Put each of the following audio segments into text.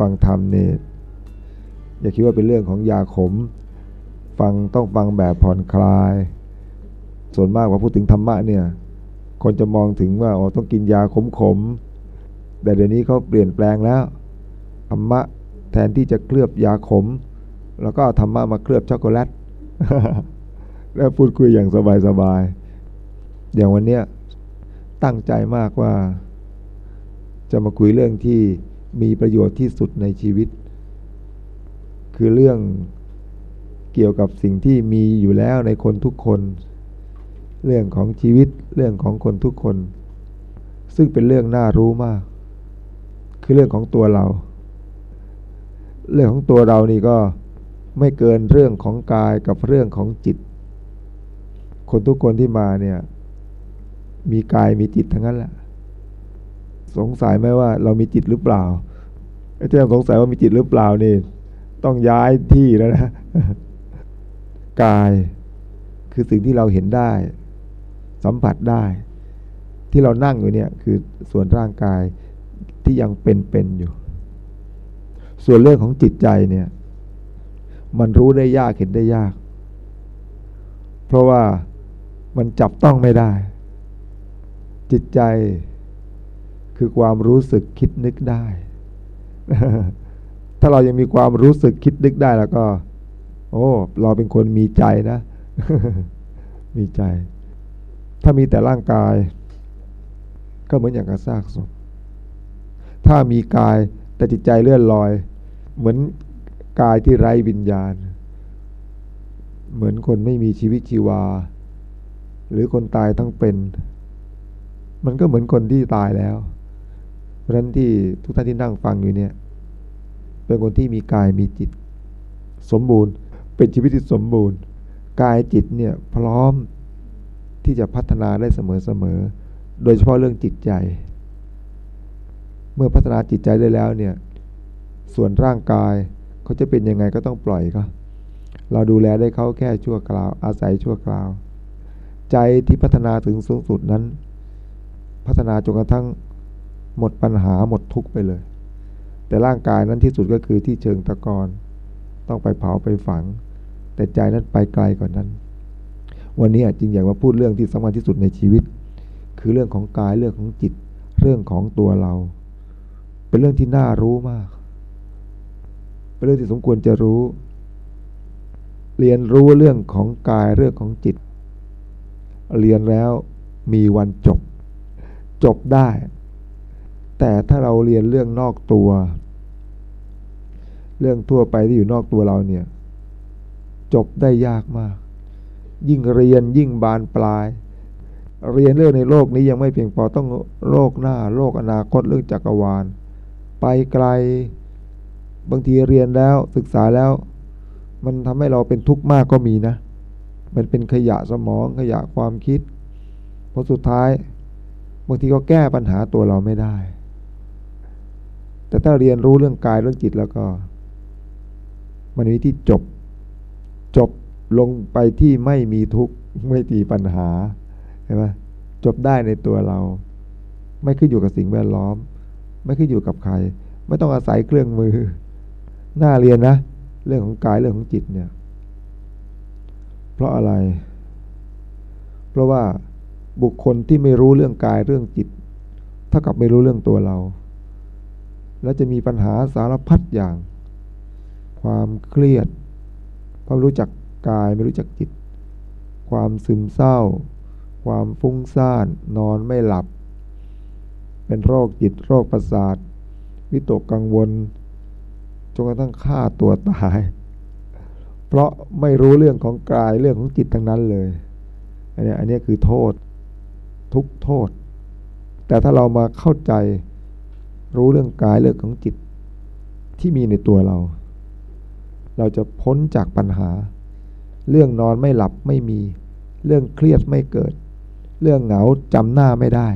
ฟังธรรมเนี่ยอย่าคิดว่าเป็นเรื่องของยาขม ฟังต้องฟังแบบผ่อนคลาย ส่วนมากพอพูดถึงธรรมะเนี่ย คนจะมองถึงว่าอ๋อต้องกินยาขมขมแต่เดี๋ยวนี้เขาเปลี่ยนแปลงแล้วธรรมะแทนที่จะเคลือบยาขม แล้วก็ธรรมะมาเคลือบช็อกโกแลตแล้วพูดคุยอย่างสบายๆอย่างวันเนี้ยตั้งใจมากว่า จะมาคุยเรื่องที่ มีประโยชน์ที่สุดในชีวิต คือเรื่องเกี่ยวกับสิ่งที่มีอยู่แล้วในคนทุกคน เรื่องของชีวิตเรื่องของคนทุกคน ซึ่งเป็นเรื่องน่ารู้มาก คือเรื่องของตัวเรา เรื่องของตัวเรานี่ก็ไม่เกินเรื่องของกายกับเรื่องของจิต คนทุกคนที่มาเนี่ย มีกายมีจิตทั้งนั้นแหละ สงสัยไหมว่าเรามีจิตหรือเปล่าไอ้ที่ยังสงสัยว่ามีจิตหรือเปล่านี่ ต้องย้ายที่แล้วนะกายคือสิ่งที่เราเห็นได้ สัมผัสได้ ที่เรานั่งอยู่เนี่ยคือส่วนร่างกายที่ยังเป็นๆอยู่ ส่วนเรื่องของจิตใจเนี่ย มันรู้ได้ยากเห็นได้ยาก เพราะว่ามันจับต้องไม่ได้ จิตใจ คือความรู้สึกคิดนึกได้ ถ้าเรายังมีความรู้สึกคิดนึกได้แล้วก็ โอ้ เราเป็นคนมีใจนะ มีใจ ถ้ามีแต่ร่างกาย ก็เหมือนอย่างกับซากศพ ถ้ามีกายแต่จิตใจเลื่อนลอย เหมือนกายที่ไร้วิญญาณ เหมือนคนไม่มีชีวิตชีวา หรือคนตายทั้งเป็น มันก็เหมือนคนที่ตายแล้ว เพราะฉะนั้นที่ทุกท่านที่นั่งฟังอยู่เนี่ย เป็นคนที่มีกายมีจิต สมบูรณ์ เป็นชีวิตที่สมบูรณ์ กายจิตเนี่ยพร้อมที่จะพัฒนาได้เสมอๆ โดยเฉพาะเรื่องจิตใจ เมื่อพัฒนาจิตใจได้แล้วเนี่ย ส่วนร่างกายเขาจะเป็นยังไงก็ต้องปล่อยเขาเราดูแลได้เขาแค่ชั่วคราว อาศัยชั่วคราว ใจที่พัฒนาถึงสูงสุดนั้น พัฒนาจนกระทั่ง หมดปัญหาหมดทุกข์ไปเลย แต่ร่างกายนั้นที่สุดก็คือที่เชิงตะกอนต้องไปเผาไปฝัง แต่ใจนั้นไปไกลกว่านนั้น วันนี้จริงอยากมาพูดเรื่องที่สำคัญที่สุดในชีวิต คือเรื่องของกายเรื่องของจิต เรื่องของตัวเรา เป็นเรื่องที่น่ารู้มาก เป็นเรื่องที่สมควรจะรู้ เรียนรู้เรื่องของกายเรื่องของจิต เรียนแล้วมีวันจบ จบได้ แต่ถ้าเราเรียนเรื่องนอกตัว เรื่องทั่วไปที่อยู่นอกตัวเราเนี่ย จบได้ยากมาก ยิ่งเรียนยิ่งบานปลาย เรียนเรื่องในโลกนี้ยังไม่เพียงพอต้องโลกหน้า โลกอนาคตเรื่องจักรวาล ไปไกลบางทีเรียนแล้วศึกษาแล้ว มันทำให้เราเป็นทุกข์มากก็มีนะ มันเป็นขยะสมองขยะความคิดเพราะสุดท้ายบางทีก็แก้ปัญหาตัวเราไม่ได้ แต่ถ้าเรียนรู้เรื่องกายเรื่องจิตแล้วก็ มันมีที่จบ จบลงไปที่ไม่มีทุกข์ไม่มีปัญหาเห็นไหมจบได้ในตัวเรา ไม่ขึ้นอยู่กับสิ่งแวดล้อม ไม่ขึ้นอยู่กับใคร ไม่ต้องอาศัยเครื่องมือน่าเรียนนะ เรื่องของกายเรื่องของจิตเนี่ย เพราะอะไร เพราะว่าบุคคลที่ไม่รู้เรื่องกายเรื่องจิต เท่ากับไม่รู้เรื่องตัวเรา แล้วจะมีปัญหาสารพัดอย่าง ความเครียดเพราะรู้จักกายไม่รู้จักจิต ความซึมเศร้า ความฟุ้งซ่าน นอนไม่หลับ เป็นโรคจิตโรคประสาท วิตกกังวลจนกระทั่งฆ่าตัวตาย เพราะไม่รู้เรื่องของกายเรื่องของจิตทั้งนั้นเลย อันนี้อันนี้คือโทษทุกโทษ แต่ถ้าเรามาเข้าใจ รู้เรื่องกายเรื่องของจิตที่มีในตัวเรา เราจะพ้นจากปัญหา เรื่องนอนไม่หลับไม่มี เรื่องเครียดไม่เกิด เรื่องเหงาจำหน้าไม่ได้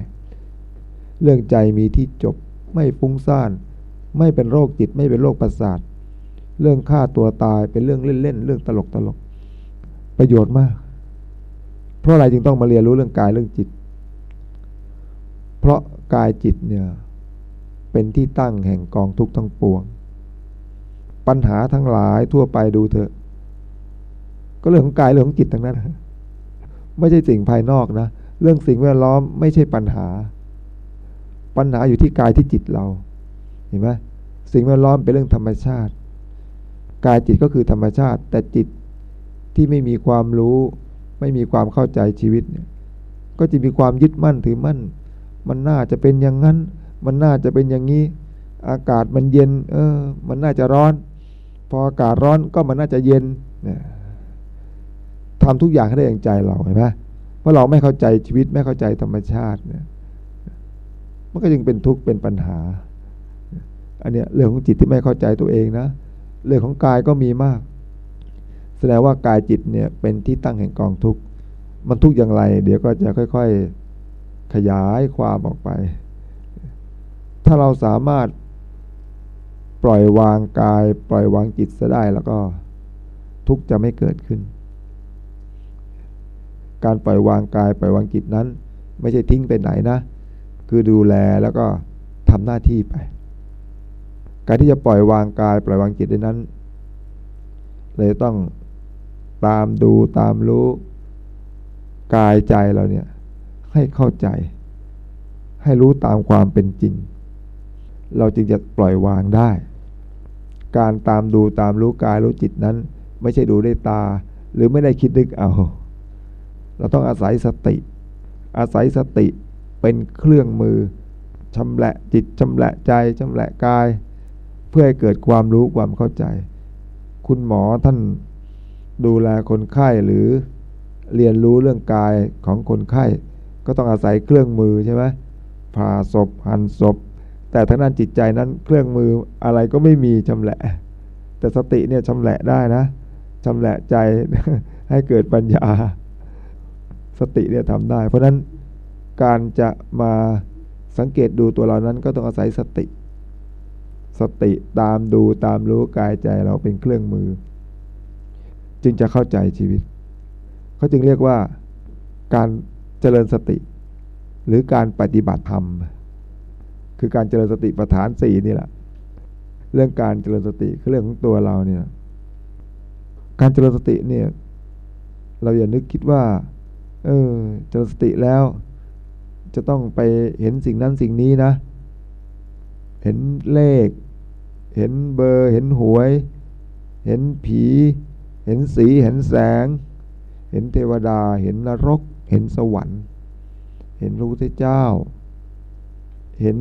เรื่องใจมีที่จบไม่ฟุ้งซ่าน ไม่เป็นโรคจิตไม่เป็นโรคประสาท เรื่องฆ่าตัวตายเป็นเรื่องเล่นๆเรื่องตลกตลกประโยชน์มาก เพราะอะไรจึงต้องมาเรียนรู้เรื่องกายเรื่องจิต เพราะกายจิตเนี่ย เป็นที่ตั้งแห่งกองทุกข์ทั้งปวง ปัญหาทั้งหลายทั่วไปดูเถอะ ก็เรื่องของกายเรื่องของจิตทั้งนั้นไม่ใช่สิ่งภายนอกนะ เรื่องสิ่งแวดล้อมไม่ใช่ปัญหา ปัญหาอยู่ที่กายที่จิตเรา เห็นไหมสิ่งแวดล้อมเป็นเรื่องธรรมชาติ กายจิตก็คือธรรมชาติ แต่จิตที่ไม่มีความรู้ ไม่มีความเข้าใจชีวิตเนี่ยก็จะมีความยึดมั่นถือมั่น มันน่าจะเป็นอย่างนั้น มันน่าจะเป็นอย่างนี้ อากาศมันเย็น เออ มันน่าจะร้อน พออากาศร้อนก็มันน่าจะเย็นเนี่ยทำทุกอย่างให้ได้อย่างใจเราเห็นไหมเพราะเราไม่เข้าใจชีวิตไม่เข้าใจธรรมชาติเนี่ยมันก็จึงเป็นทุกข์เป็นปัญหา อันเนี้ยเรื่องของจิตที่ไม่เข้าใจตัวเองนะ เรื่องของกายก็มีมาก แสดงว่ากายจิตเนี่ยเป็นที่ตั้งแห่งกองทุกข์ มันทุกข์อย่างไร เดี๋ยวก็จะค่อย ๆขยายความออกไป ถ้าเราสามารถปล่อยวางกาย ปล่อยวางจิตซะได้แล้วก็ทุกจะไม่เกิดขึ้น การปล่อยวางกาย ปล่อยวางจิตนั้น ไม่ใช่ทิ้งไปไหนนะ คือดูแลแล้วก็ทำหน้าที่ไป การที่จะปล่อยวางกาย ปล่อยวางจิตได้นั้น เลยต้องตามดูตามรู้กายใจเราเนี่ยให้เข้าใจ ให้รู้ตามความเป็นจริง เราจึงจะปล่อยวางได้ การตามดูตามรู้กายรู้จิตนั้น ไม่ใช่ดูด้วยตา หรือไม่ได้คิดนึกเอา เราต้องอาศัยสติ อาศัยสติเป็นเครื่องมือชำละจิตชำละใจชำละกาย เพื่อให้เกิดความรู้ความเข้าใจ คุณหมอท่านดูแลคนไข้หรือเรียนรู้เรื่องกายของคนไข้ ก็ต้องอาศัยเครื่องมือใช่ไหมผ่าศพหั่นศพ แต่ทางด้านจิตใจนั้นเครื่องมืออะไรก็ไม่มีชำละ แต่สติเนี่ยชำละได้นะชำละใจให้เกิดปัญญา สติเนี่ยทำได้ เพราะนั้นการจะมาสังเกตดูตัวเรานั้นก็ต้องอาศัยสติ สติตามดูตามรู้กายใจเราเป็นเครื่องมือ จึงจะเข้าใจชีวิต เขาจึงเรียกว่าการเจริญสติ หรือการปฏิบัติธรรม คือการเจริญสติปัฏฐานสี่นี่แหละ เรื่องการเจริญสติคือเรื่องของตัวเราเนี่ย การเจริญสติเนี่ย เราอย่านึกคิดว่า เออ เจริญสติแล้ว จะต้องไปเห็นสิ่งนั้นสิ่งนี้นะ เห็นเลข เห็นเบอร์ เห็นหวย เห็นผี เห็นสี เห็นแสง เห็นเทวดา เห็นนรก เห็นสวรรค์ เห็นพระพุทธเจ้า เห็น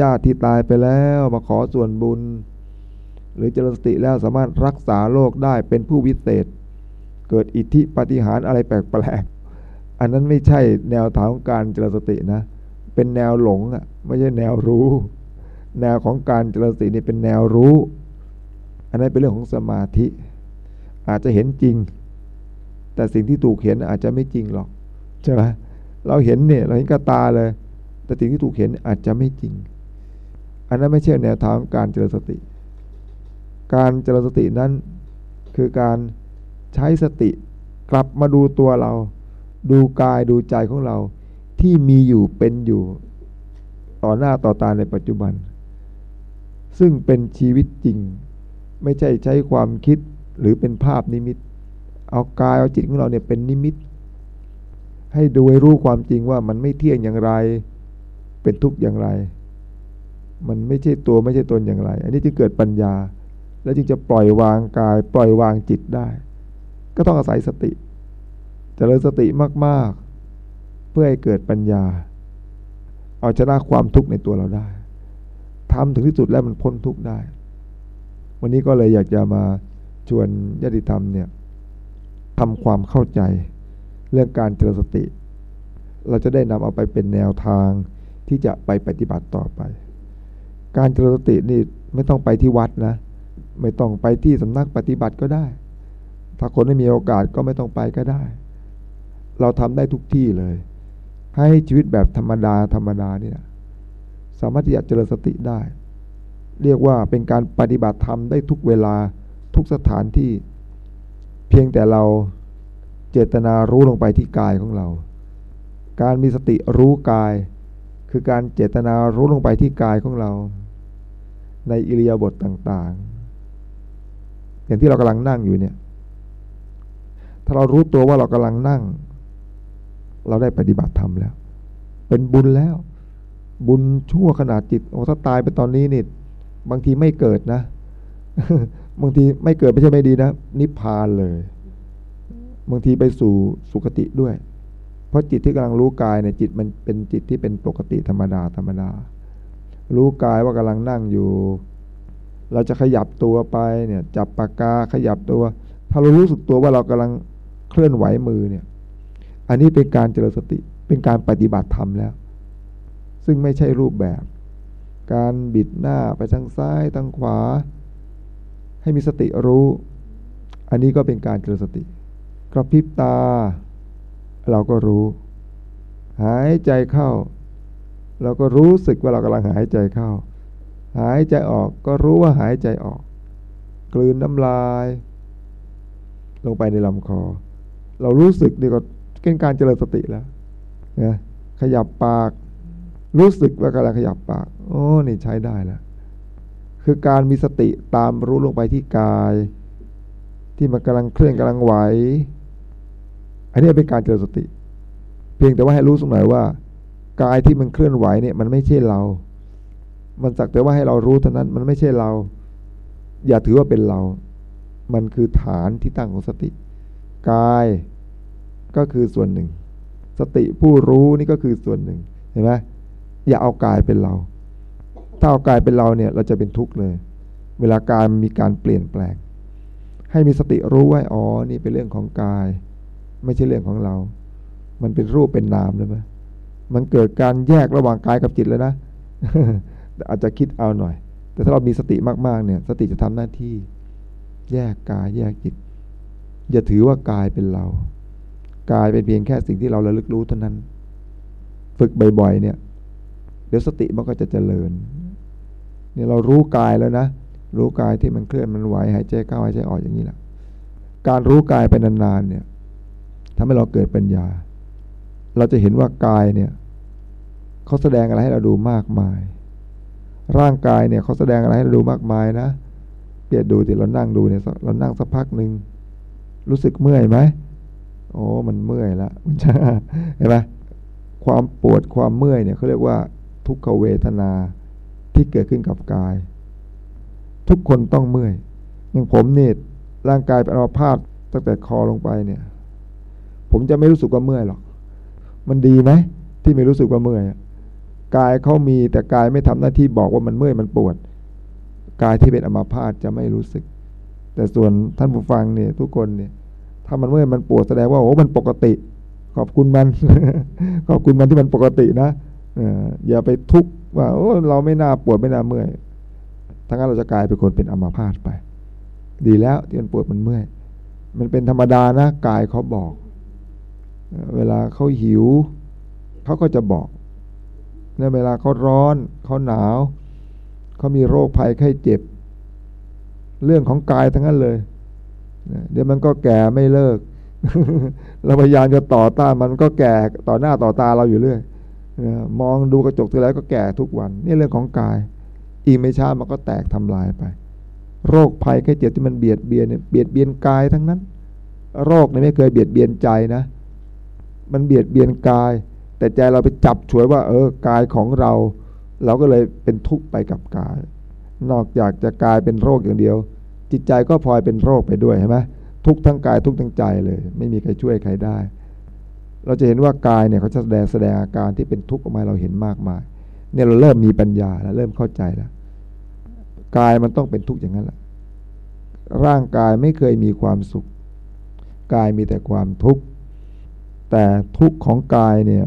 ญาติที่ตายไปแล้วมาขอส่วนบุญ หรือเจริญสติแล้วสามารถรักษาโรคได้เป็นผู้วิเศษ เกิดอิทธิปฏิหารอะไรแปลกอันนั้นไม่ใช่แนวทางของการเจริญสตินะ เป็นแนวหลงอะไม่ใช่แนวรู้ แนวของการเจริญสตินี่เป็นแนวรู้ อันนั้นเป็นเรื่องของสมาธิ อาจจะเห็นจริง แต่สิ่งที่ถูกเห็นอาจจะไม่จริงหรอกใช่ไหมเราเห็นเนี่ยเราเห็นกับตาเลย แต่สิ่งที่ถูกเห็นอาจจะไม่จริง อันนั้นไม่ใช่แนวทางการเจริญสติ การเจริญสตินั้นคือการใช้สติกลับมาดูตัวเรา ดูกายดูใจของเราที่มีอยู่เป็นอยู่ต่อหน้าต่อตาในปัจจุบัน ซึ่งเป็นชีวิตจริง ไม่ใช่ใช้ความคิดหรือเป็นภาพนิมิต เอากายเอาจิตของเราเนี่ยเป็นนิมิต ให้ดูให้รู้ความจริงว่ามันไม่เที่ยงอย่างไร เป็นทุกข์อย่างไร มันไม่ใช่ตัวไม่ใช่ตนอย่างไร อันนี้จึงเกิดปัญญา แล้วจึงจะปล่อยวางกาย ปล่อยวางจิตได้ ก็ต้องอาศัยสติจริญสติมาก ๆ เพื่อให้เกิดปัญญา เอาชนะความทุกข์ในตัวเราได้ทำถึงที่สุดแล้วมันพ้นทุกข์ได้ วันนี้ก็เลยอยากจะมาชวนญาติธรรมเนี่ยทำความเข้าใจเรื่องการเจริญสติ เราจะได้นำเอาไปเป็นแนวทาง ที่จะไปปฏิบัติต่อไป การเจริญสตินี่ไม่ต้องไปที่วัดนะ ไม่ต้องไปที่สำนักปฏิบัติก็ได้ ถ้าคนไม่มีโอกาสก็ไม่ต้องไปก็ได้ เราทำได้ทุกที่เลย ให้ชีวิตแบบธรรมดาธรรมดาเนี่ยสามารถที่จะเจริญสติได้ เรียกว่าเป็นการปฏิบัติธรรมได้ทุกเวลาทุกสถานที่ เพียงแต่เราเจตนารู้ลงไปที่กายของเรา การมีสติรู้กาย คือการเจตนารู้ลงไปที่กายของเรา ในอิริยาบถต่างๆ อย่างที่เรากำลังนั่งอยู่เนี่ย ถ้าเรารู้ตัวว่าเรากำลังนั่ง เราได้ปฏิบัติธรรมแล้ว เป็นบุญแล้ว บุญชั่วขนาดจิตโอ้ถ้าตายไปตอนนี้นี่บางทีไม่เกิดนะบางทีไม่เกิดไม่ใช่ไม่ดีนะ นิพพานเลย บางทีไปสู่สุคติด้วย เพราะจิตที่กำลังรู้กายเนี่ยจิตมันเป็นจิตที่เป็นปกติธรรมดาธรรมดา รู้กายว่ากำลังนั่งอยู่ เราจะขยับตัวไปเนี่ยจับปากกาขยับตัว ถ้าเรารู้สึกตัวว่าเรากำลังเคลื่อนไหวมือเนี่ย อันนี้เป็นการเจริญสติเป็นการปฏิบัติธรรมแล้ว ซึ่งไม่ใช่รูปแบบ การบิดหน้าไปทางซ้ายทางขวา ให้มีสติรู้ อันนี้ก็เป็นการเจริญสติ กระพริบตา เราก็รู้ หายใจเข้า เราก็รู้สึกว่าเรากำลังหายใจเข้า หายใจออกก็รู้ว่าหายใจออก กลืนน้ำลาย ลงไปในลำคอ เรารู้สึกนี่ก็เป็นการเจริญสติแล้วนะขยับปาก รู้สึกว่ากำลังขยับปาก โอ้นี่ใช้ได้แล้วคือการมีสติตามรู้ลงไปที่กาย ที่มันกำลังเคลื่อนกำลังไหว อันนี้เป็นการเจริญสติ เพียงแต่ว่าให้รู้สักหน่อยว่ากายที่มันเคลื่อนไหวเนี่ยมันไม่ใช่เรา มันสักแต่ว่าให้เรารู้เท่านั้นมันไม่ใช่เรา อย่าถือว่าเป็นเรา มันคือฐานที่ตั้งของสติ กายก็คือส่วนหนึ่ง สติผู้รู้นี่ก็คือส่วนหนึ่งเห็นไหมอย่าเอากายเป็นเรา ถ้าเอากายเป็นเราเนี่ยเราจะเป็นทุกข์เลย เวลากายมีการเปลี่ยนแปลง ให้มีสติรู้ไว้อ๋อนี่เป็นเรื่องของกาย ไม่ใช่เรื่องของเรา มันเป็นรูปเป็นนามเลยไหมมันเกิดการแยกระหว่างกายกับจิตแล้วนะอาจจะคิดเอาหน่อย แต่ถ้าเรามีสติมากๆเนี่ย สติจะทำหน้าที่ แยกกายแยกจิต อย่าถือว่ากายเป็นเรา กายเป็นเพียงแค่สิ่งที่เราระลึกรู้เท่านั้น ฝึกบ่อยๆ เนี่ย เดี๋ยวสติมันก็จะเจริญ เนี่ยเรารู้กายแล้วนะ รู้กายที่มันเคลื่อนมันไหวหายใจเข้าหายใจออกอย่างนี้แหละ การรู้กายไปนานๆเนี่ย ทำให้เราเกิดปัญญา เราจะเห็นว่ากายเนี่ยเขาแสดงอะไรให้เราดูมากมาย ร่างกายเนี่ยเขาแสดงอะไรให้เราดูมากมายนะเปียดูที่เรานั่งดูเนี่ยเรานั่งสักพักหนึ่งรู้สึกเมื่อยไหมโอ้มันเมื่อยละเห็นไหมความปวดความเมื่อยเนี่ยเขาเรียกว่าทุกขเวทนาที่เกิดขึ้นกับกาย ทุกคนต้องเมื่อย อย่างผมเนี่ยร่างกายเป็นอัมพาตตั้งแต่คอลงไปเนี่ย ผมจะไม่รู้สึกว่าเมื่อยหรอก มันดีไหมที่ไม่รู้สึกว่าเมื่อยกายเขามีแต่กายไม่ทำหน้าที่บอกว่ามันเมื่อยมันปวด กายที่เป็นอัมพาตจะไม่รู้สึก แต่ส่วนท่านผู้ฟังเนี่ยทุกคนเนี่ย ถ้ามันเมื่อยมันปวดแสดงว่าโอ้มันปกติ ขอบคุณมัน ขอบคุณมันที่มันปกตินะอย่าไปทุกข์ว่าโอ้เราไม่น่าปวดไม่น่าเมื่อยทั้งนั้นเราจะกลายเป็นคนเป็นอัมาพาตไป ดีแล้วที่มันปวดมันเมื่อย มันเป็นธรรมดานะกายเขาบอก เวลาเขาหิว เขาก็จะบอก ในเวลาเขาร้อน เขาหนาว เขามีโรคภัยไข้เจ็บ เรื่องของกายทั้งนั้นเลย เดี๋ยวมันก็แก่ไม่เลิก เราพยายามจะต่อต้านมันก็แก่ต่อหน้าต่อตาเราอยู่เรื่อยมองดูกระจกทีไรก็แก่ทุกวัน นี่เรื่องของกาย อีกไม่ช้ามันก็แตกทำลายไป โรคภัยแค่เจ็บที่มันเบียดเบียนเบียดเบียนกายทั้งนั้น โรคนี่ไม่เคยเบียดเบียนใจนะ มันเบียดเบียนกาย แต่ใจเราไปจับฉวยว่า เออกายของเรา เราก็เลยเป็นทุกข์ไปกับกาย นอกจากจะกายเป็นโรคอย่างเดียว จิตใจก็พลอยเป็นโรคไปด้วยใช่ไหมทุกทั้งกายทุกทั้งใจเลย ไม่มีใครช่วยใครได้ เราจะเห็นว่ากายเนี่ยเขาจะแสดงแสดงอาการที่เป็นทุกข์ออกมาเราเห็นมากมาย เนี่ยเราเริ่มมีปัญญาแล้วเริ่มเข้าใจแล้วกายมันต้องเป็นทุกข์อย่างนั้นแหละร่างกายไม่เคยมีความสุข กายมีแต่ความทุกข์ แต่ทุกข์ของกายเนี่ย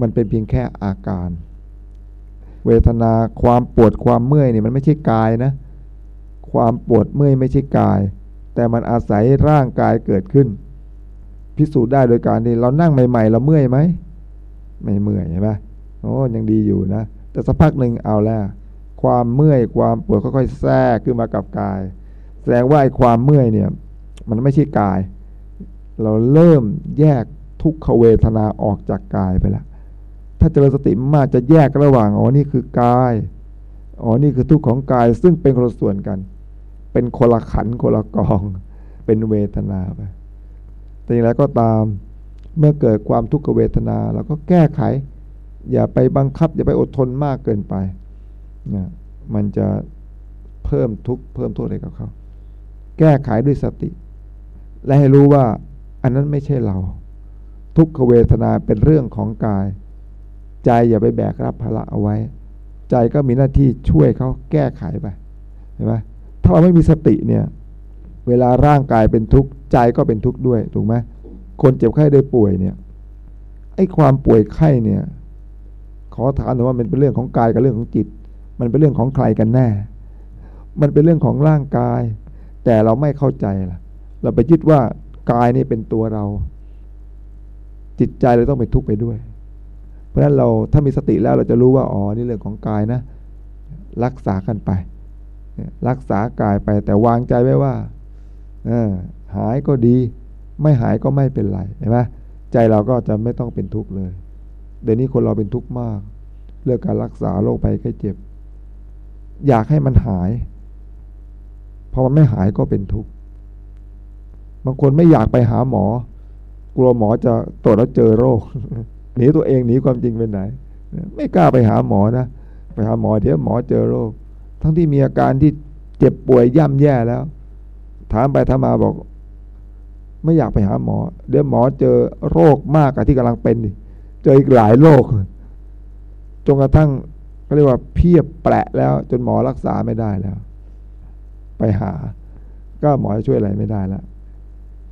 มันเป็นเพียงแค่อาการ เวทนาความปวดความเมื่อยเนี่ยมันไม่ใช่กายนะความปวดเมื่อยไม่ใช่กาย แต่มันอาศัยร่างกายเกิดขึ้น พิสูจน์ได้โดยการที่เรานั่งใหม่ ๆ เราเมื่อยไหมไม่เมื่อยใช่ไหมโอ้ยังดีอยู่นะ แต่สักพักหนึ่งเอาแล้วความเมื่อยความปวดค่อยๆแทรกขึ้นมากับกาย แสดงว่าไอ้ความเมื่อยเนี่ยมันไม่ใช่กาย เราเริ่มแยก ทุกขเวทนาออกจากกายไปแล้วถ้าเจริญสติมากจะแยกระหว่างอ๋อนี่คือกายอ๋อนี่คือทุกข์ของกายซึ่งเป็นคนละส่วนกัน เป็นคนละขันคนละกอง เป็นเวทนาไปแต่อย่างไรก็ตามเมื่อเกิดความทุกขเวทนาเราก็แก้ไข อย่าไปบังคับ อย่าไปอดทนมากเกินไปนะมันจะเพิ่มทุกข์เพิ่มโทษให้กับเขา แก้ไขด้วยสติ และให้รู้ว่าอันนั้นไม่ใช่เรา ทุกขเวทนาเป็นเรื่องของกาย ใจอย่าไปแบกรับภาระเอาไว้ ใจก็มีหน้าที่ช่วยเขาแก้ไขไปเห็นไหมถ้าเราไม่มีสติเนี่ย เวลาร่างกายเป็นทุกข์ใจก็เป็นทุกข์ด้วยถูกไหมคนเจ็บไข้ได้ป่วยเนี่ยไอ้ความป่วยไข้เนี่ย ขอถามหน่อยว่ามันเป็นเรื่องของกายกับเรื่องของจิต มันเป็นเรื่องของใครกันแน่ มันเป็นเรื่องของร่างกาย แต่เราไม่เข้าใจล่ะ เราไปยึดว่ากายนี่เป็นตัวเรา จิตใจเราต้องไปทุกข์ไปด้วย เพราะฉะนั้นเราถ้ามีสติแล้วเราจะรู้ว่าอ๋อนี่เรื่องของกายนะ รักษากันไป รักษากายไปแต่วางใจไว้ว่าหายก็ดี ไม่หายก็ไม่เป็นไรเห็นไหมใจเราก็จะไม่ต้องเป็นทุกข์เลย เดี๋ยวนี้คนเราเป็นทุกข์มาก เรื่องการรักษาโรคภัยไข้เจ็บ อยากให้มันหายพอมันไม่หายก็เป็นทุกข์บางคนไม่อยากไปหาหมอ กลัวหมอจะตรวจแล้วเจอโรคหนีตัวเองหนีความจริงไปไหน ไม่กล้าไปหาหมอนะ ไปหาหมอเดี๋ยวหมอเจอโรค ทั้งที่มีอาการที่เจ็บป่วยย่ำแย่แล้ว ถามไปถามมาบอก ไม่อยากไปหาหมอ เดี๋ยวหมอเจอโรคมากกว่าที่กำลังเป็นเจออีกหลายโรคจนกระทั่งเขาเรียกว่าเพียบแปะแล้ว จนหมอรักษาไม่ได้แล้ว ไปหา ก็หมอช่วยอะไรไม่ได้แล้ว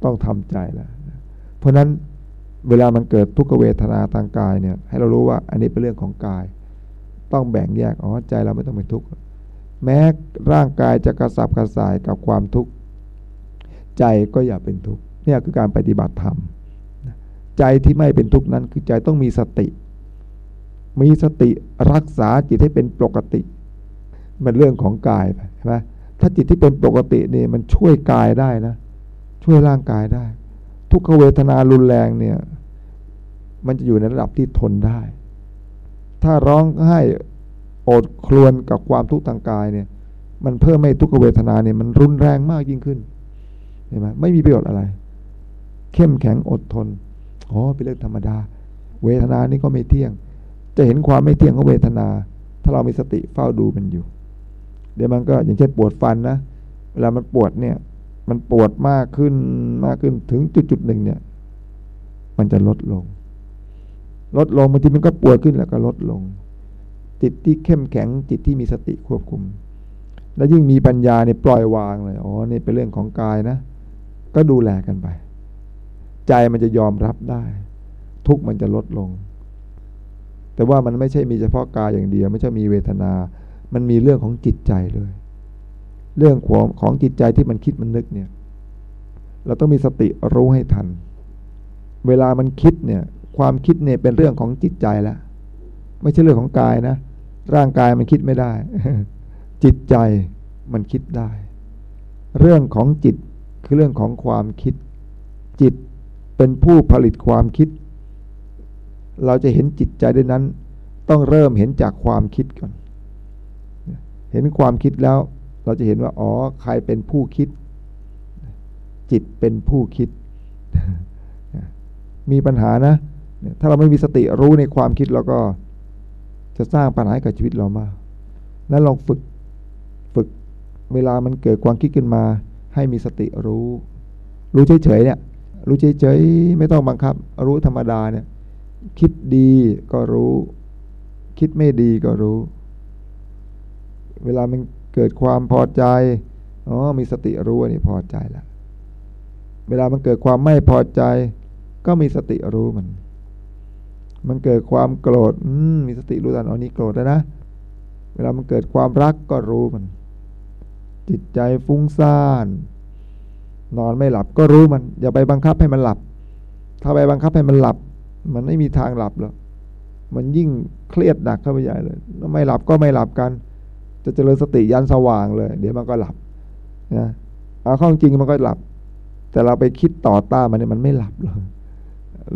ต้องทำใจแล้ว เพราะนั้นเวลามันเกิดทุกขเวทนาทางกายเนี่ย ให้เรารู้ว่าอันนี้เป็นเรื่องของกาย ต้องแบ่งแยกอ๋อใจเราไม่ต้องเป็นทุกข์แม้ร่างกายจะกระสับกระส่ายกับความทุกข์ใจก็อย่าเป็นทุกข์เนี่ยคือการปฏิบัติธรรมใจที่ไม่เป็นทุกข์นั้นคือใจต้องมีสติ มีสติรักษาจิตให้เป็นปกติ มันเรื่องของกายใช่ไหมถ้าจิตที่เป็นปกตินี่มันช่วยกายได้นะ ช่วยร่างกายได้ ทุกขเวทนารุนแรงเนี่ย มันจะอยู่ในระดับที่ทนได้ ถ้าร้องไห้อดครวนกับความทุกข์ทางกายเนี่ย มันเพิ่มให้ทุกขเวทนาเนี่ยมันรุนแรงมากยิ่งขึ้นเห็นไหมไม่มีประโยชน์อะไร เข้มแข็งอดทนอ๋อเป็นเรื่องธรรมดา เวทนานี้ก็ไม่เที่ยง จะเห็นความไม่เที่ยงของเวทนา ถ้าเรามีสติเฝ้าดูมันอยู่ เดี๋ยวมันก็อย่างเช่นปวดฟันนะเวลามันปวดเนี่ย มันปวดมากขึ้นมากขึ้นถึงจุดจุดหนึ่งเนี่ย มันจะลดลง ลดลงบางทีมันก็ปวดขึ้นแล้วก็ลดลง จิตที่เข้มแข็งจิตที่มีสติควบคุม แล้วยิ่งมีปัญญาเนี่ยปล่อยวางเลยอ๋อนี่เป็นเรื่องของกายนะ ก็ดูแลกันไป ใจมันจะยอมรับได้ ทุกมันจะลดลง แต่ว่ามันไม่ใช่มีเฉพาะกายอย่างเดียว ไม่ใช่มีเวทนา มันมีเรื่องของจิตใจเลย เรื่องของของจิตใจที่มันคิดมันนึกเนี่ย เราต้องมีสติรู้ให้ทัน เวลามันคิดเนี่ย ความคิดเนี่ยเป็นเรื่องของจิตใจแล้วไม่ใช่เรื่องของกายนะ ร่างกายมันคิดไม่ได้ จิตใจมันคิดได้ เรื่องของจิตคือเรื่องของความคิด จิตเป็นผู้ผลิตความคิด เราจะเห็นจิตใจด้วยนั้น ต้องเริ่มเห็นจากความคิดก่อน เห็นความคิดแล้ว เราจะเห็นว่าอ๋อใครเป็นผู้คิด จิตเป็นผู้คิด มีปัญหานะ ถ้าเราไม่มีสติรู้ในความคิดเราก็จะสร้างปัญหากับชีวิตเรามากนั้นลองฝึกฝึกเวลามันเกิดความคิดขึ้นมา ให้มีสติรู้ รู้เฉยๆเนี่ย รู้เฉยๆไม่ต้องบังคับ รู้ธรรมดาเนี่ย คิดดีก็รู้ คิดไม่ดีก็รู้ เวลามัน เกิดความพอใจอ๋อมีสติรู้ว่านี่พอใจแล้วเวลามันเกิดความไม่พอใจ ก็มีสติรู้มัน มันเกิดความโกรธอืมมีสติรู้ทันอ๋อนี่โกรธแล้วนะเวลามันเกิดความรักก็รู้มัน จิตใจฟุ้งซ่านนอนไม่หลับก็รู้มัน อย่าไปบังคับให้มันหลับ ถ้าไปบังคับให้มันหลับ มันไม่มีทางหลับหรอกมันยิ่งเครียดหนักเข้าไปใหญ่เลยไม่หลับก็ไม่หลับกัน จะเจริญสติยันสว่างเลย เดี๋ยวมันก็หลับนะเอาข้อจริงมันก็หลับ แต่เราไปคิดต่อต้านมันเนี่ยมันไม่หลับเลย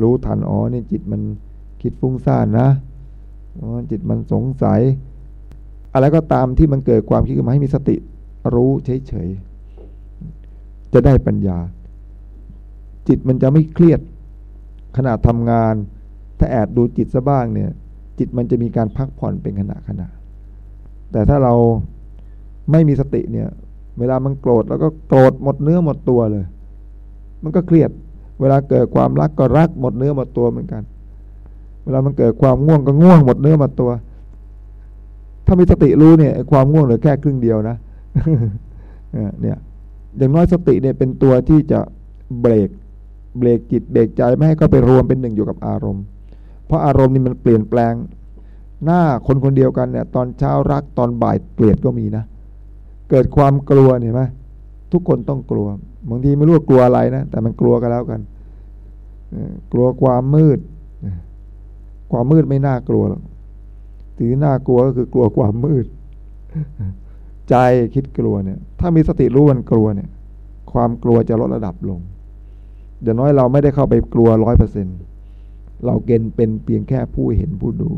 รู้ทันอ๋อนี่จิตมันคิดฟุ้งซ่านนะอ๋อจิตมันสงสัย อะไรก็ตามที่มันเกิดความคิดขึ้นมาให้มีสติรู้เฉยๆจะได้ปัญญา จิตมันจะไม่เครียดขณะทำงาน ถ้าแอบดูจิตซะบ้างเนี่ย จิตมันจะมีการพักผ่อนเป็นขณะขณะ แต่ถ้าเราไม่มีสติเนี่ย เวลามันโกรธแล้วก็โกรธหมดเนื้อหมดตัวเลย มันก็เครียด เวลาเกิดความรักก็รักหมดเนื้อหมดตัวเหมือนกัน เวลามันเกิดความง่วงก็ง่วงหมดเนื้อหมดตัว ถ้ามีสติรู้เนี่ยความง่วงเหลือแค่ครึ่งเดียวนะเนี่ยอย่างน้อยสติเนี่ยเป็นตัวที่จะเบรกเบรกจิตเบรกใจไม่ให้เขาไปรวมเป็นหนึ่งอยู่กับอารมณ์ เพราะอารมณ์นี่มันเปลี่ยนแปลง หน้าคนคนเดียวกันเนี่ยตอนเช้ารักตอนบ่ายเกลียดก็มีนะ เกิดความกลัวเห็นไหมทุกคนต้องกลัว บางทีไม่รู้กลัวอะไรนะ แต่มันกลัวกันแล้วกัน กลัวความมืด ความมืดไม่น่ากลัวหรอกที่น่ากลัวก็คือกลัวความมืด ใจคิดกลัวเนี่ย ถ้ามีสติรู้มันกลัวเนี่ย ความกลัวจะลดระดับลงเดี๋ยวน้อยเราไม่ได้เข้าไปกลัวร้อยเปอร์เซ็นเราเกณฑ์เป็นเพียงแค่ผู้เห็นผู้ดู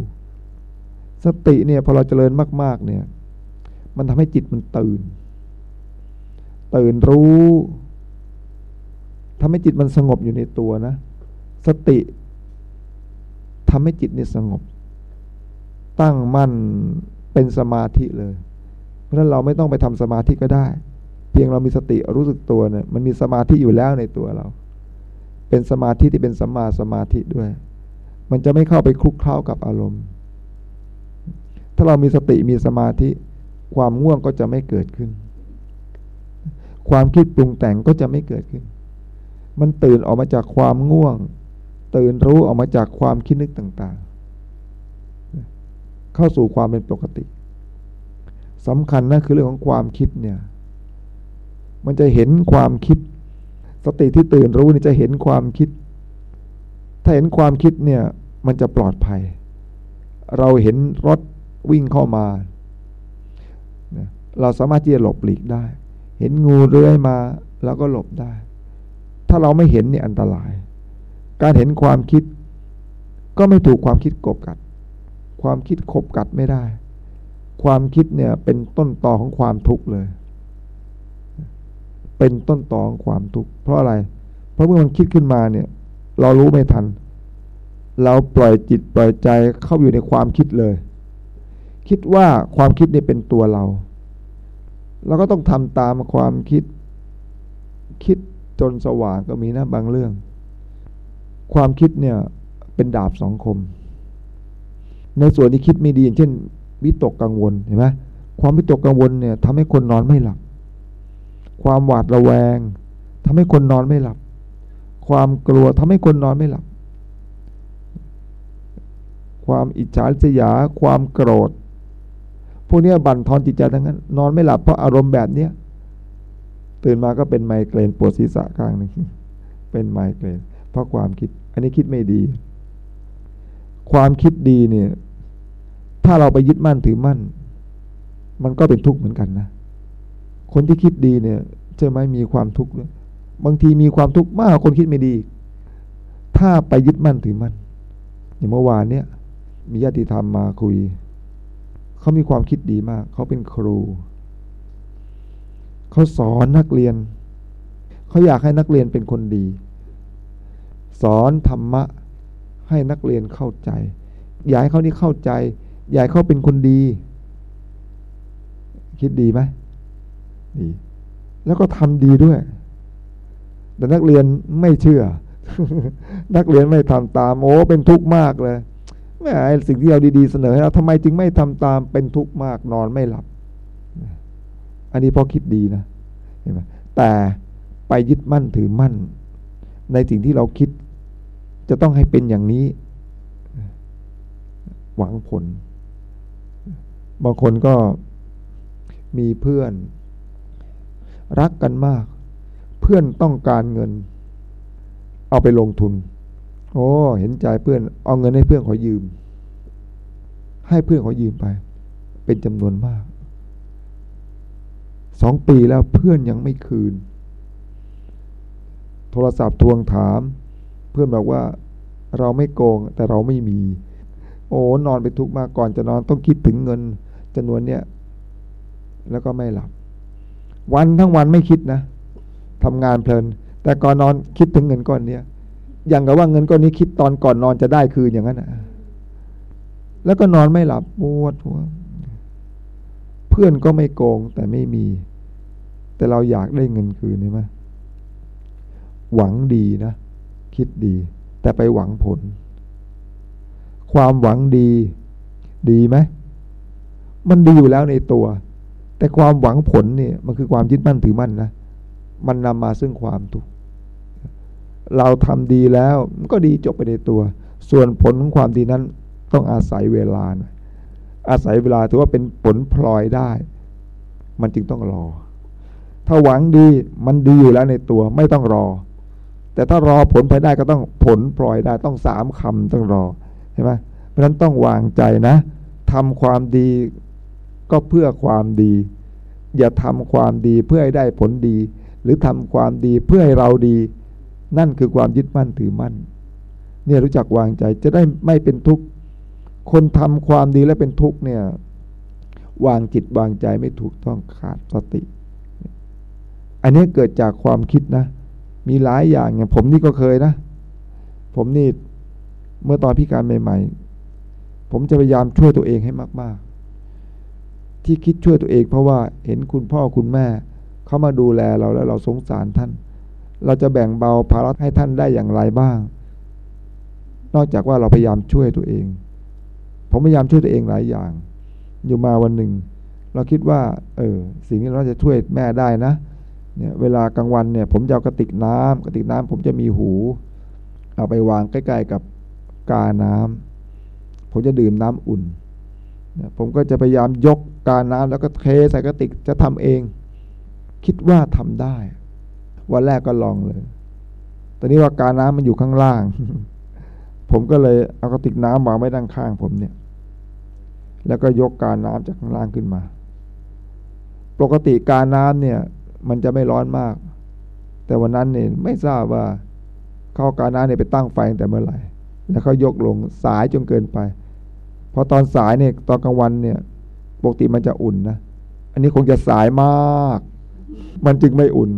สติเนี่ยพอเราเจริญมาก ๆ เนี่ย มันทำให้จิตมันตื่น ตื่นรู้ทำให้จิตมันสงบอยู่ในตัวนะ สติทำให้จิตนี่สงบ ตั้งมั่นเป็นสมาธิเลย เพราะฉะนั้นเราไม่ต้องไปทำสมาธิก็ได้ เพียงเรามีสติรู้สึกตัวเนี่ย มันมีสมาธิอยู่แล้วในตัวเรา เป็นสมาธิที่เป็นสัมมาสมาธิด้วย มันจะไม่เข้าไปคลุกเคล้ากับอารมณ์ ถ้าเรามีสติมีสมาธิ ความง่วงก็จะไม่เกิดขึ้น ความคิดปรุงแต่งก็จะไม่เกิดขึ้น มันตื่นออกมาจากความง่วง ตื่นรู้ออกมาจากความคิดนึกต่างๆ เข้าสู่ความเป็นปกติสำคัญนะคือเรื่องของความคิดเนี่ย มันจะเห็นความคิด สติที่ตื่นรู้นี่จะเห็นความคิด ถ้าเห็นความคิดเนี่ย มันจะปลอดภัย เราเห็นรถ วิ่งเข้ามาเราสามารถที่จะหลบหลีกได้ เห็นงูเลื้อยมาแล้วก็หลบได้ ถ้าเราไม่เห็นเนี่ยอันตราย การเห็นความคิด ก็ไม่ถูกความคิดกบกัด ความคิดขบกัดไม่ได้ ความคิดเนี่ยเป็นต้นตอของความทุกข์เลย เป็นต้นตอของความทุกข์เพราะอะไร เพราะเมื่อมันคิดขึ้นมาเนี่ย เรารู้ไม่ทัน เราปล่อยจิตปล่อยใจเข้าอยู่ในความคิดเลย คิดว่าความคิดนี่เป็นตัวเรา เราก็ต้องทำตามความคิด คิดจนสว่างก็มีนะบางเรื่อง ความคิดเนี่ยเป็นดาบสองคม ในส่วนที่คิดไม่ดีเช่นวิตกกังวลเห็นไหมความวิตกกังวลเนี่ยทำให้คนนอนไม่หลับ ความหวาดระแวงทำให้คนนอนไม่หลับ ความกลัวทำให้คนนอนไม่หลับ ความอิจฉาเสียา ความโกรธ พวกนี้บั่นทอนจิตใจทั้งนั้น นอนไม่หลับเพราะอารมณ์แบบเนี้ยตื่นมาก็เป็นไมเกรนปวดศีรษะข้างนึ่งเป็นไมเกรนเพราะความคิด อันนี้คิดไม่ดี ความคิดดีเนี่ย ถ้าเราไปยึดมั่นถือมั่น มันก็เป็นทุกข์เหมือนกันนะคนที่คิดดีเนี่ยเชื่อไหมมีความทุกข์ด้วยบางทีมีความทุกข์มากคนคิดไม่ดี ถ้าไปยึดมั่นถือมั่นอย่างเมื่อวานเนี่ย มีญาติธรรมมาคุย เขามีความคิดดีมาก เขาเป็นครู เขาสอนนักเรียน เขาอยากให้นักเรียนเป็นคนดี สอนธรรมะให้นักเรียนเข้าใจ อยากให้เขานี่เข้าใจ อยากเขาเป็นคนดี คิดดีไหมดี แล้วก็ทำดีด้วย แต่นักเรียนไม่เชื่อ นักเรียนไม่ทำตามโอ้เป็นทุกข์มากเลย แม่สิ่งที่เราดีๆเสนอให้เราทำไมจึงไม่ทำตามเป็นทุกข์มากนอนไม่หลับ อันนี้พอคิดดีนะเห็นไหมแต่ไปยึดมั่นถือมั่น ในสิ่งที่เราคิด จะต้องให้เป็นอย่างนี้ หวังผลบางคนก็มีเพื่อน รักกันมาก เพื่อนต้องการเงิน เอาไปลงทุน โอ้เห็นใจเพื่อน เอาเงินให้เพื่อนขอยืม ให้เพื่อนขอยืมไป เป็นจำนวนมากสองปีแล้วเพื่อนยังไม่คืน โทรศัพท์ทวงถาม เพื่อนบอกว่า เราไม่โกงแต่เราไม่มี โอ้นอนไปทุกมากก่อนจะนอนต้องคิดถึงเงินจำนวนเนี้ยแล้วก็ไม่หลับ วันทั้งวันไม่คิดนะทำงานเพลิน แต่ก่อนนอนคิดถึงเงินก้อนเนี้ย อย่างกับว่าเงินก้อนนี้คิดตอนก่อนนอนจะได้คืนอย่างนั้นนะแล้วก็นอนไม่หลับปวดหัว เพื่อนก็ไม่โกงแต่ไม่มี แต่เราอยากได้เงินคืนใช่ไหมหวังดีนะ คิดดี แต่ไปหวังผล ความหวังดี ดีไหมมันดีอยู่แล้วในตัว แต่ความหวังผลเนี่ย มันคือความยึดมั่นถือมั่นนะ มันนำมาซึ่งความทุกข์ เราทำดีแล้วมันก็ดีจบไปในตัว ส่วนผลของความดีนั้นต้องอาศัยเวลานะอาศัยเวลาถือว่าเป็นผลพลอยได้ มันจึงต้องรอ ถ้าหวังดีมันดีอยู่แล้วในตัวไม่ต้องรอ แต่ถ้ารอผลภายได้ก็ต้องผลพลอยได้ต้องสามคำต้องรอใช่ไหมเพราะฉะนั้นต้องวางใจนะทำความดีก็เพื่อความดี อย่าทำความดีเพื่อให้ได้ผลดี หรือทำความดีเพื่อให้เราดี นั่นคือความยึดมั่นถือมั่น เนี่ยรู้จักวางใจจะได้ไม่เป็นทุกข์ คนทำความดีแล้วเป็นทุกข์เนี่ย วางจิตวางใจไม่ถูกต้องขาดสติ อันนี้เกิดจากความคิดนะ มีหลายอย่างอย่างผมนี่ก็เคยนะ ผมนี่เมื่อตอนพิการใหม่ ๆ ผมจะพยายามช่วยตัวเองให้มาก ๆ ที่คิดช่วยตัวเองเพราะว่าเห็นคุณพ่อคุณแม่เขามาดูแลเราแล้วเราสงสารท่าน เราจะแบ่งเบาภาระให้ท่านได้อย่างไรบ้าง นอกจากว่าเราพยายามช่วยตัวเอง ผมพยายามช่วยตัวเองหลายอย่าง อยู่มาวันหนึ่ง เราคิดว่า เออ สิ่งนี้เราจะช่วยแม่ได้นะ เนี่ย เวลากลางวันเนี่ย ผมจะเอากระติกน้ำกระติกน้ำผมจะมีหู เอาไปวางใกล้ๆกับกาน้ำผมจะดื่มน้ำอุ่นผมก็จะพยายามยกกาน้ำแล้วก็เทใส่กระติกจะทำเอง คิดว่าทำได้ วันแรกก็ลองเลย ตอนนี้ว่ากาน้ำมันอยู่ข้างล่าง ผมก็เลยเอากระติกน้ำวางไว้ด้านข้างผมเนี่ย แล้วก็ยกการน้ำจากข้างล่างขึ้นมา ปกติการน้ำเนี่ย มันจะไม่ร้อนมาก แต่วันนั้นเนี่ยไม่ทราบว่าเข้าการน้ำเนี่ยไปตั้งไฟตั้งแต่เมื่อไหร่ แล้วเขายกลงสายจนเกินไปพอตอนสายเนี่ยตอนกลางวันเนี่ยปกติมันจะอุ่นนะ อันนี้คงจะสายมาก มันจึงไม่อุ่น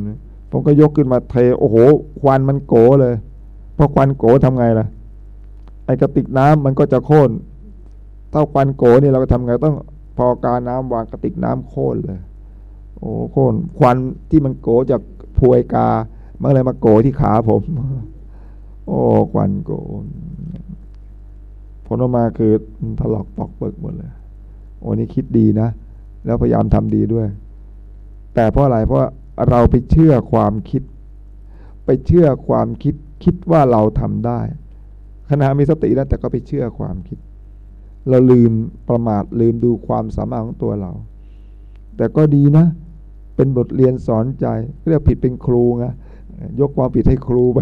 ผมก็ยกขึ้นมาเทโอ้โห ควันมันโกเลยพอควันโกทำไงล่ะ ไอกระติกน้ำมันก็จะโค่นถ้าควันโกนี่เราก็ทำไงต้องพอการน้ำวางกระติกน้ำโค่นเลย โอ้โค่นควันที่มันโกจากพวยกาเมันเลยมาโกที่ขาผม โอ้ควันโกผลออกมาคือถลอกปอกเปิกหมดเลยโอ้นี่คิดดีนะ แล้วพยายามทำดีด้วย แต่เพราะอะไรเพราะ เราไปเชื่อความคิด ไปเชื่อความคิดคิดว่าเราทำได้ ขณะมีสติแล้วแต่ก็ไปเชื่อความคิด เราลืมประมาทลืมดูความสามารถของตัวเรา แต่ก็ดีนะ เป็นบทเรียนสอนใจเรียกผิดเป็นครูไงยกความผิดให้ครูไป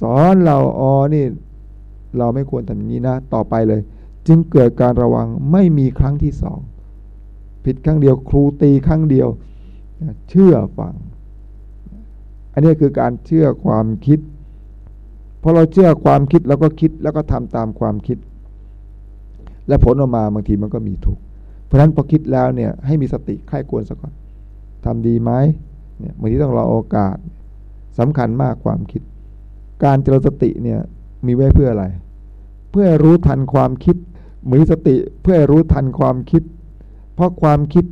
สอนเราอ๋อนี่ เราไม่ควรทำอย่างนี้นะ ต่อไปเลย จึงเกิดการระวังไม่มีครั้งที่สองผิดครั้งเดียวครูตีครั้งเดียว เชื่อฟัง อันนี้คือการเชื่อความคิดพอเราเชื่อความคิดแล้วก็คิดแล้วก็ทำตามความคิด และผลออกมาบางทีมันก็มีทุกเพราะฉะนั้นพอคิดแล้วเนี่ยให้มีสติใคร่ควรซะก่อนทำดีไหมเนี่ยบางทีต้องรอโอกาสสำคัญมากความคิด การเจริญสติเนี่ยมีไว้เพื่ออะไร เพื่อรู้ทันความคิดมีสติเพื่อรู้ทันความคิด เพราะความคิด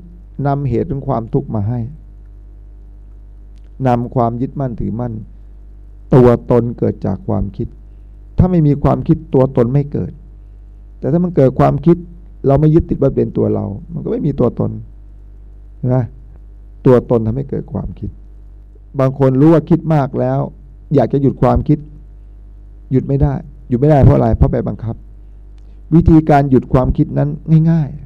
นำเหตุของความทุกข์มาให้นำความยึดมั่นถือมั่น ตัวตนเกิดจากความคิด ถ้าไม่มีความคิดตัวตนไม่เกิด แต่ถ้ามันเกิดความคิด เราไม่ยึดติดว่าเป็นตัวเรา มันก็ไม่มีตัวตนนะตัวตนทำให้เกิดความคิด บางคนรู้ว่าคิดมากแล้ว อยากจะหยุดความคิด หยุดไม่ได้ หยุดไม่ได้เพราะอะไรเพราะไปบังคับ วิธีการหยุดความคิดนั้นง่าย ๆ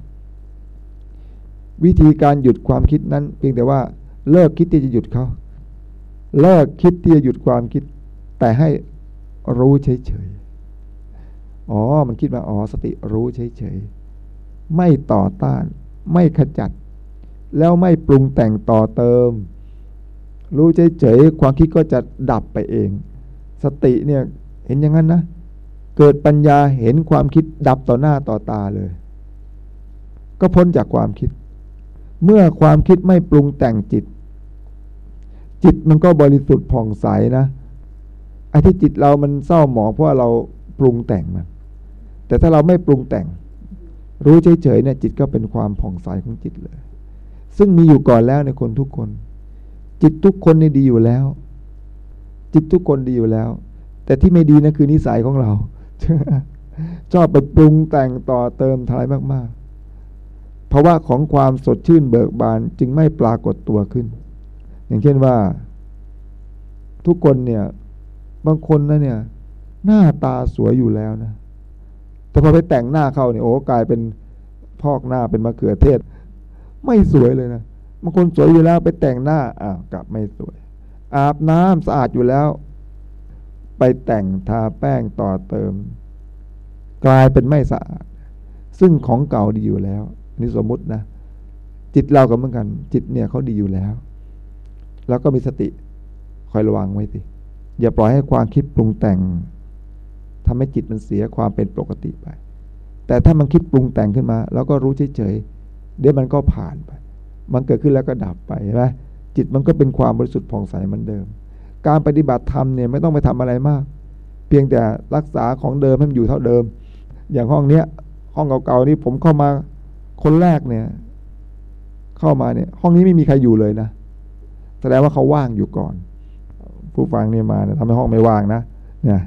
วิธีการหยุดความคิดนั้น เพียงแต่ว่าเลิกคิดที่จะหยุดเขาเลิกคิดที่จะหยุดความคิด แต่ให้รู้เฉยอ๋อมันคิดว่าอ๋อสติรู้เฉยๆไม่ต่อต้าน ไม่ขจัด แล้วไม่ปรุงแต่งต่อเติม รู้เฉยๆความคิดก็จะดับไปเอง สติเนี่ยเห็นอย่างนั้นนะเกิดปัญญาเห็นความคิดดับต่อหน้าต่อตาเลย ก็พ้นจากความคิด เมื่อความคิดไม่ปรุงแต่งจิต จิตมันก็บริสุทธิ์ผ่องใสนะไอ้ที่จิตเรามันเศร้าหมองเพราะเราปรุงแต่งมัน แต่ถ้าเราไม่ปรุงแต่ง รู้เฉยๆเนี่ยจิตก็เป็นความผ่องใสของจิตเลย ซึ่งมีอยู่ก่อนแล้วในคนทุกคน จิตทุกคนนี่ดีอยู่แล้ว จิตทุกคนดีอยู่แล้ว แต่ที่ไม่ดีนะคือนิสัยของเรา ชอบไปปรุงแต่งต่อเติมทายมาก ๆเพราว่าของความสดชื่นเบิกบานจึงไม่ปรากฏตัวขึ้น อย่างเช่นว่า ทุกคนเนี่ย บางคนนะเนี่ย หน้าตาสวยอยู่แล้วนะ แต่พอไปแต่งหน้าเข้าเนี่ยโอ้กลายเป็นพอกหน้าเป็นมะเขือเทศ ไม่สวยเลยนะบางคนสวยอยู่แล้วไปแต่งหน้าอ้าวกลับไม่สวย อาบน้ำสะอาดอยู่แล้ว ไปแต่งทาแป้งต่อเติม กลายเป็นไม่สะอาด ซึ่งของเก่าดีอยู่แล้ว นี่สมมุตินะ จิตเราก็เหมือนกัน จิตเนี่ยเขาดีอยู่แล้ว แล้วก็มีสติคอยระวังไว้สิอย่าปล่อยให้ความคิดปรุงแต่งทำให้จิตมันเสียความเป็นปกติไป แต่ถ้ามันคิดปรุงแต่งขึ้นมาแล้วก็รู้เฉยๆเดี๋ยวมันก็ผ่านไป มันเกิดขึ้นแล้วก็ดับไปใช่ไหมจิตมันก็เป็นความบริสุทธิ์ผ่องใสเหมือนเดิม การปฏิบัติธรรมเนี่ยไม่ต้องไปทำอะไรมาก เพียงแต่รักษาของเดิมให้มันอยู่เท่าเดิม อย่างห้องเนี้ยห้องเก่าๆนี่ผมเข้ามา คนแรกเนี่ย เข้ามาเนี่ย ห้องนี้ไม่มีใครอยู่เลยนะแสดงว่าเขาว่างอยู่ก่อน ผู้ฟังเนี่ยมาเนี่ยทำให้ห้องไม่ว่างนะเนี่ย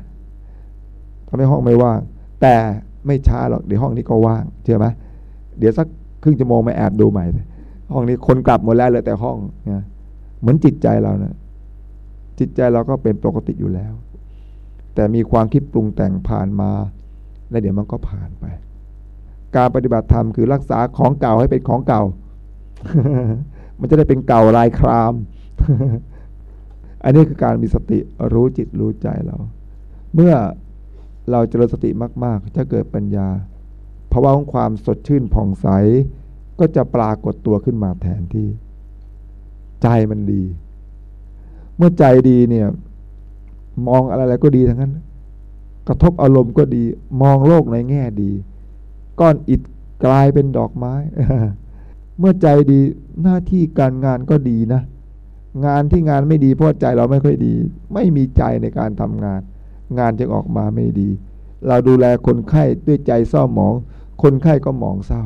ทำให้ห้องไม่ว่าง แต่ไม่ช้าหรอกเดี๋ยวห้องนี้ก็ว่างเชื่อไหมเดี๋ยวสักครึ่งชั่วโมงมาแอบดูใหม่ห้องนี้คนกลับหมดแล้วเหลือแต่ห้องเนี่ยเหมือนจิตใจเราเนะจิตใจเราก็เป็นปกติอยู่แล้ว แต่มีความคิดปรุงแต่งผ่านมา แล้วเดี๋ยวมันก็ผ่านไป การปฏิบัติธรรมคือรักษาของเก่าให้เป็นของเก่า มันจะได้เป็นเก่าลายคราม อันนี้คือการมีสติรู้จิตรู้ใจเรา เมื่อเราเจริญสติมาก ๆ จะเกิดปัญญาภาวะของความสดชื่นผ่องใส ก็จะปรากฏตัวขึ้นมาแทนที่ ใจมันดี เมื่อใจดีเนี่ย มองอะไรๆก็ดีทั้งนั้น กระทบอารมณ์ก็ดี มองโลกในแง่ดี ก้อนอิฐกลายเป็นดอกไม้ เมื่อใจดีหน้าที่การงานก็ดีนะ งานที่งานไม่ดีเพราะใจเราไม่ค่อยดี ไม่มีใจในการทำงาน งานจะออกมาไม่ดี เราดูแลคนไข้ด้วยใจเศร้าหมอง คนไข้ก็หมองเศร้า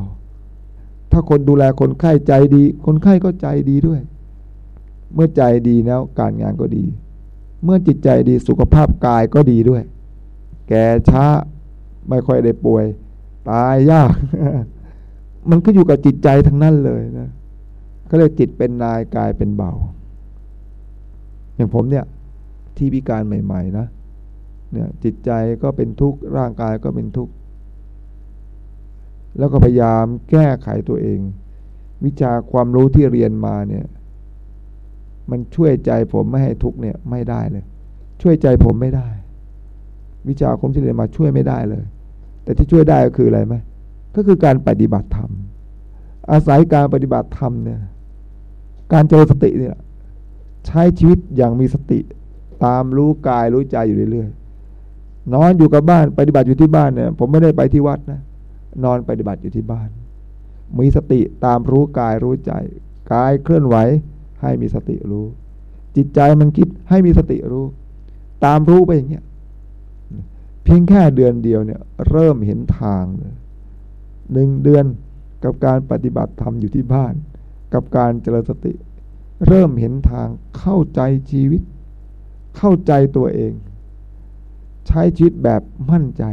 ถ้าคนดูแลคนไข้ใจดี คนไข้ก็ใจดีด้วย เมื่อใจดีแล้วการงานก็ดี เมื่อจิตใจดีสุขภาพกายก็ดีด้วย แก่ช้าไม่ค่อยได้ป่วย ตายยาก มันก็อยู่กับจิตใจทั้งนั้นเลยนะเขาเรียจิตเป็นนายกายเป็นเบา อย่างผมเนี่ย ที่พิการใหม่ ๆ นะเนี่ยจิตใจก็เป็นทุกข์ร่างกายก็เป็นทุกข์แล้วก็พยายามแก้ไขตัวเอง วิชาความรู้ที่เรียนมาเนี่ย มันช่วยใจผมไม่ให้ทุกข์เนี่ยไม่ได้เลย ช่วยใจผมไม่ได้ วิชาคมที่เรียนมาช่วยไม่ได้เลย แต่ที่ช่วยได้ก็คืออะไรไหมก็คือการปฏิบัติธรรม อาศัยการปฏิบัติธรรมเนี่ย การเจริญสติเนี่ย ใช้ชีวิตอย่างมีสติ ตามรู้กายรู้ใจอยู่เรื่อยๆ นอนอยู่กับบ้านปฏิบัติอยู่ที่บ้านเนี่ย ผมไม่ได้ไปที่วัดนะ นอนปฏิบัติอยู่ที่บ้าน มีสติตามรู้กายรู้ใจ กายเคลื่อนไหวให้มีสติรู้ จิตใจมันคิดให้มีสติรู้ ตามรู้ไปอย่างเงี้ย เพียงแค่เดือนเดียวเนี่ยเริ่มเห็นทางเลยหนึ่งเดือนกับการปฏิบัติธรรมอยู่ที่บ้าน กับการเจริญสติ เริ่มเห็นทางเข้าใจชีวิต เข้าใจตัวเอง ใช้ชีวิตแบบมั่นใจ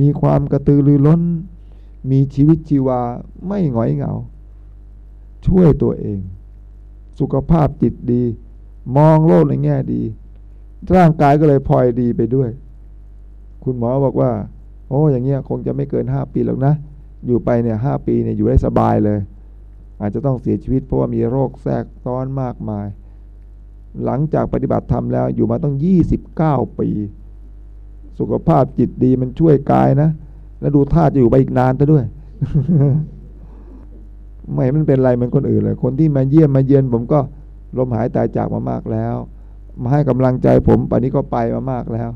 มีความกระตือรือร้น มีชีวิตชีวาไม่หงอยเหงา ช่วยตัวเอง สุขภาพจิตดี มองโลกในแง่ดี ร่างกายก็เลยพลอยดีไปด้วย คุณหมอบอกว่า โอ้อย่างเงี้ยคงจะไม่เกินห้าปีหรอกนะ อยู่ไปเนี่ยห้าปีเนี่ยอยู่ได้สบายเลย อาจจะต้องเสียชีวิตเพราะว่ามีโรคแทรกซ้อนมากมาย หลังจากปฏิบัติธรรมแล้วอยู่มาต้องยี่สิบเก้าปี สุขภาพจิตดีมันช่วยกายนะ แล้วดูท่าจะอยู่ไปอีกนานซะด้วยไม่มันเป็นไรเหมือนคนอื่นเลย คนที่มาเยี่ยมมาเยือนผมก็ลมหายตายจากมามากแล้ว มาให้กำลังใจผมป่านนี้ก็ไปมามากแล้ว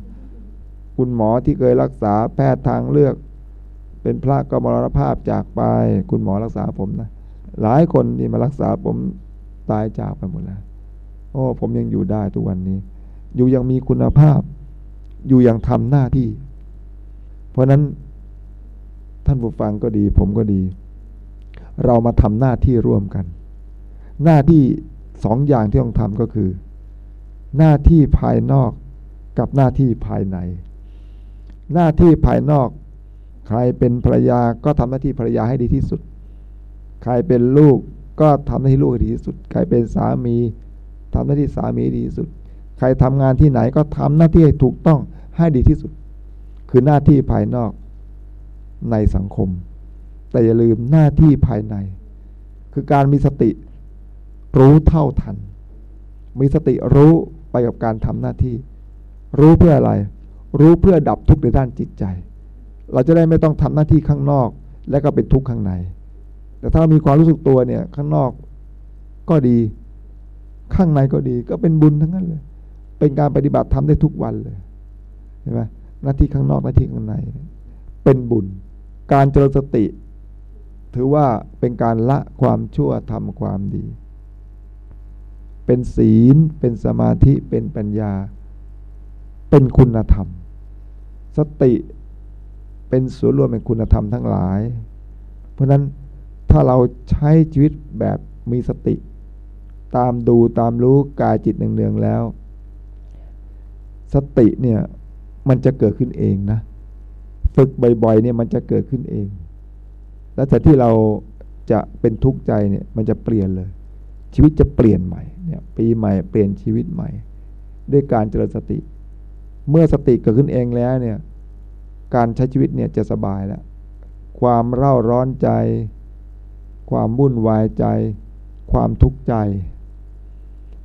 คุณหมอที่เคยรักษาแพทย์ทางเลือก เป็นพระก็มรณภาพจากไป คุณหมอรักษาผมนะ หลายคนที่มารักษาผมตายจากไปหมดแล้วโอ้ผมยังอยู่ได้ทุกวันนี้ อยู่ยังมีคุณภาพ อยู่ยังทำหน้าที่ เพราะนั้นท่านผู้ฟังก็ดี ผมก็ดี เรามาทำหน้าที่ร่วมกัน หน้าที่สองอย่างที่ต้องทำก็คือ หน้าที่ภายนอกกับหน้าที่ภายใน หน้าที่ภายนอก ใครเป็นภรรยาก็ทำหน้าที่ภรรยาให้ดีที่สุด ใครเป็นลูกก็ทำหน้าที่ลูกให้ดีที่สุด ใครเป็นสามีทำหน้าที่สามีดีที่สุด ใครทำงานที่ไหนก็ทำหน้าที่ให้ถูกต้องให้ดีที่สุด คือหน้าที่ภายนอกในสังคม แต่อย่าลืมหน้าที่ภายใน คือการมีสติรู้เท่าทัน มีสติรู้ไปกับการทำหน้าที่ รู้เพื่ออะไร รู้เพื่อดับทุกข์ในด้านจิตใจ เราจะได้ไม่ต้องทำหน้าที่ข้างนอก และก็เป็นทุกข์ข้างใน แต่ถ้าเรามีความรู้สึกตัวเนี่ยข้างนอกก็ดี ข้างในก็ดี ก็เป็นบุญทั้งนั้นเลย เป็นการปฏิบัติทำได้ทุกวันเลย เห็นไหมหน้าที่ข้างนอกหน้าที่ข้างใน เป็นบุญ การเจริญสติ ถือว่าเป็นการละความชั่วทำความดี เป็นศีล เป็นสมาธิ เป็นปัญญา เป็นคุณธรรม สติเป็นส่วนรวมเป็นคุณธรรมทั้งหลาย เพราะนั้นถ้าเราใช้ชีวิตแบบมีสติ ตามดูตามรู้กายจิตเนืองๆแล้ว สติเนี่ยมันจะเกิดขึ้นเองนะ ฝึกบ่อยๆเนี่ยมันจะเกิดขึ้นเอง แล้วแต่ที่เราจะเป็นทุกข์ใจเนี่ยมันจะเปลี่ยนเลย ชีวิตจะเปลี่ยนใหม่เนี่ยปีใหม่เปลี่ยนชีวิตใหม่ ด้วยการเจริญสติ เมื่อสติเกิดขึ้นเองแล้วเนี่ยการใช้ชีวิตเนี่ยจะสบายแล้ว ความเร่าร้อนใจ ความวุ่นวายใจ ความทุกข์ใจ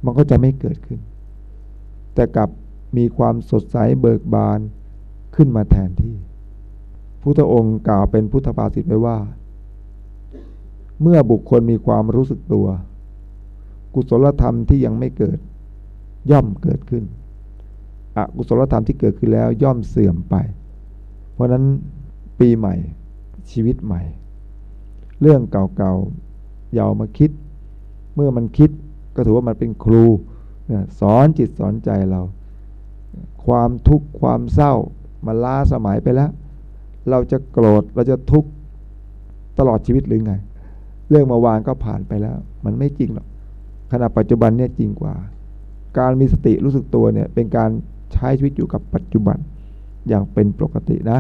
มันก็จะไม่เกิดขึ้น แต่กลับมีความสดใสเบิกบานขึ้นมาแทนที่ พุทธองค์กล่าวเป็นพุทธภาษิตไว้ว่า เมื่อบุคคลมีความรู้สึกตัว กุศลธรรมที่ยังไม่เกิด ย่อมเกิดขึ้น อกุศลธรรมที่เกิดขึ้นแล้วย่อมเสื่อมไป เพราะนั้นปีใหม่ชีวิตใหม่ เรื่องเก่าๆย่ามาคิด เมื่อมันคิดก็ถือว่ามันเป็นครูสอนจิตสอนใจเรา ความทุกข์ความเศร้ามันล้าสมัยไปแล้ว เราจะโกรธเราจะทุกข์ตลอดชีวิตหรือไง เรื่องเมื่อวานก็ผ่านไปแล้ว มันไม่จริงหรอกขณะปัจจุบันเนี่ยจริงกว่า การมีสติรู้สึกตัวเนี่ยเป็นการ ใช้ชีวิตอยู่กับปัจจุบันอย่างเป็นปกตินะ